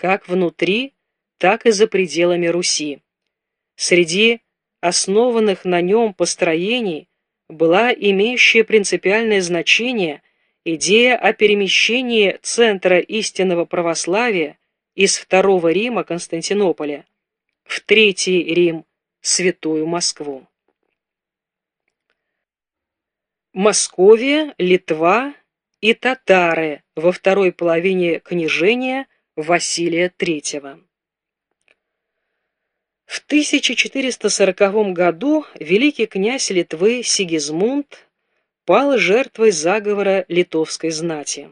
как внутри, так и за пределами Руси. Среди основанных на нем построений была имеющая принципиальное значение идея о перемещении центра истинного православия из Второго Рима Константинополя в Третий Рим, Святую Москву. Московия, Литва и татары во второй половине княжения Василия III. В 1440 году великий князь Литвы Сигизмунд пал жертвой заговора литовской знати.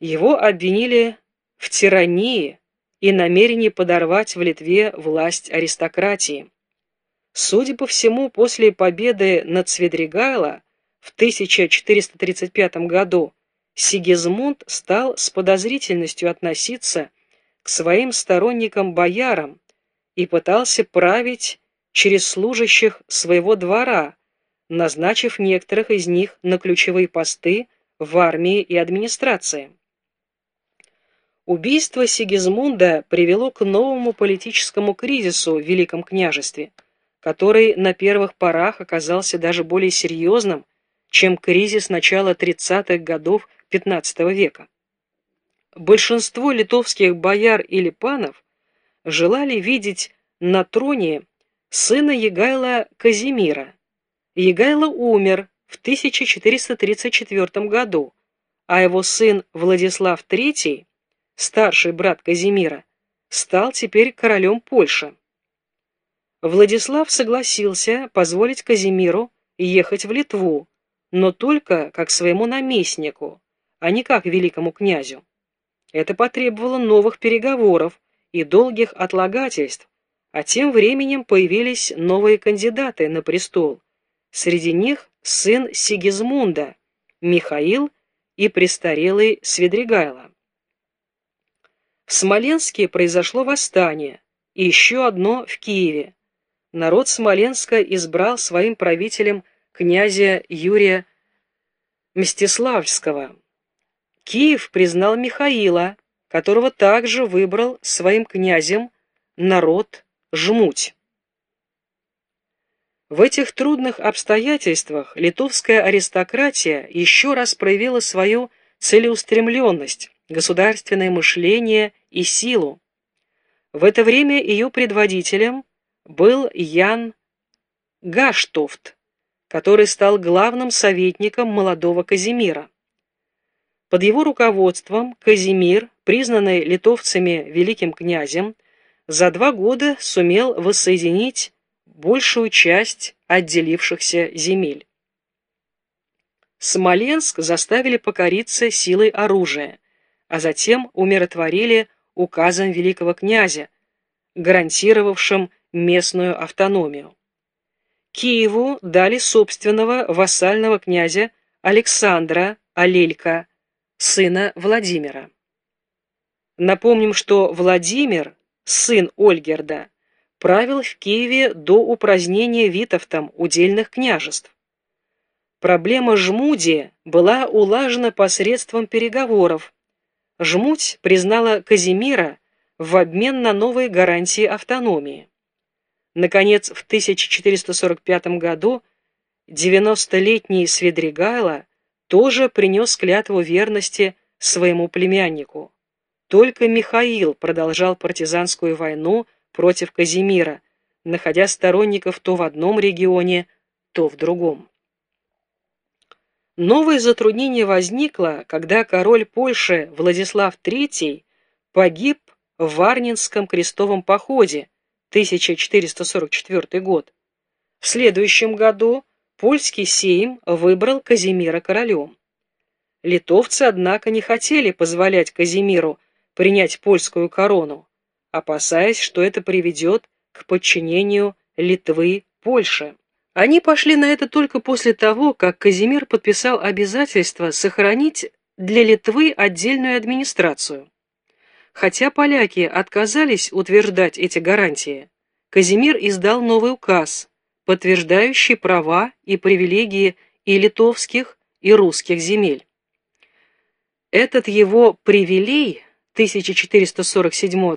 Его обвинили в тирании и намерении подорвать в Литве власть аристократии. Судя по всему, после победы над Свидригайло в 1435 году Сигизмунд стал с подозрительностью относиться к своим сторонникам-боярам и пытался править через служащих своего двора, назначив некоторых из них на ключевые посты в армии и администрации. Убийство Сигизмунда привело к новому политическому кризису в Великом княжестве, который на первых порах оказался даже более серьезным, чем кризис начала 30-х годов XV века. Большинство литовских бояр или панов желали видеть на троне сына Егайла Казимира. Егайло умер в 1434 году, а его сын Владислав III, старший брат Казимира, стал теперь королем Польши. Владислав согласился позволить Казимиру ехать в Литву, но только как своему наместнику, а не как великому князю. Это потребовало новых переговоров и долгих отлагательств, а тем временем появились новые кандидаты на престол. Среди них сын Сигизмунда, Михаил и престарелый Свидригайло. В Смоленске произошло восстание, и еще одно в Киеве. Народ Смоленска избрал своим правителем князя Юрия Мстиславского. Киев признал Михаила, которого также выбрал своим князем народ Жмуть. В этих трудных обстоятельствах литовская аристократия еще раз проявила свою целеустремленность, государственное мышление и силу. В это время ее предводителем был Ян Гаштофт, который стал главным советником молодого Казимира. Под его руководством Казимир, признанный литовцами великим князем, за два года сумел воссоединить большую часть отделившихся земель. Смоленск заставили покориться силой оружия, а затем умиротворили указом великого князя, гарантировавшим местную автономию. Киеву дали собственного вассального князя Александра Алелька, сына Владимира. Напомним, что Владимир, сын Ольгерда, правил в Киеве до упразднения Витовтом удельных княжеств. Проблема Жмуди была улажена посредством переговоров. Жмуть признала Казимира в обмен на новые гарантии автономии. Наконец, в 1445 году 90-летний Свидригайло тоже принес клятву верности своему племяннику. Только Михаил продолжал партизанскую войну против Казимира, находя сторонников то в одном регионе, то в другом. Новое затруднение возникло, когда король Польши Владислав III погиб в Варнинском крестовом походе, 1444 год. В следующем году польский сейм выбрал Казимира королем. Литовцы, однако, не хотели позволять Казимиру принять польскую корону, опасаясь, что это приведет к подчинению Литвы Польше. Они пошли на это только после того, как Казимир подписал обязательство сохранить для Литвы отдельную администрацию. Хотя поляки отказались утверждать эти гарантии, Казимир издал новый указ, подтверждающий права и привилегии и литовских, и русских земель. Этот его привилей 1447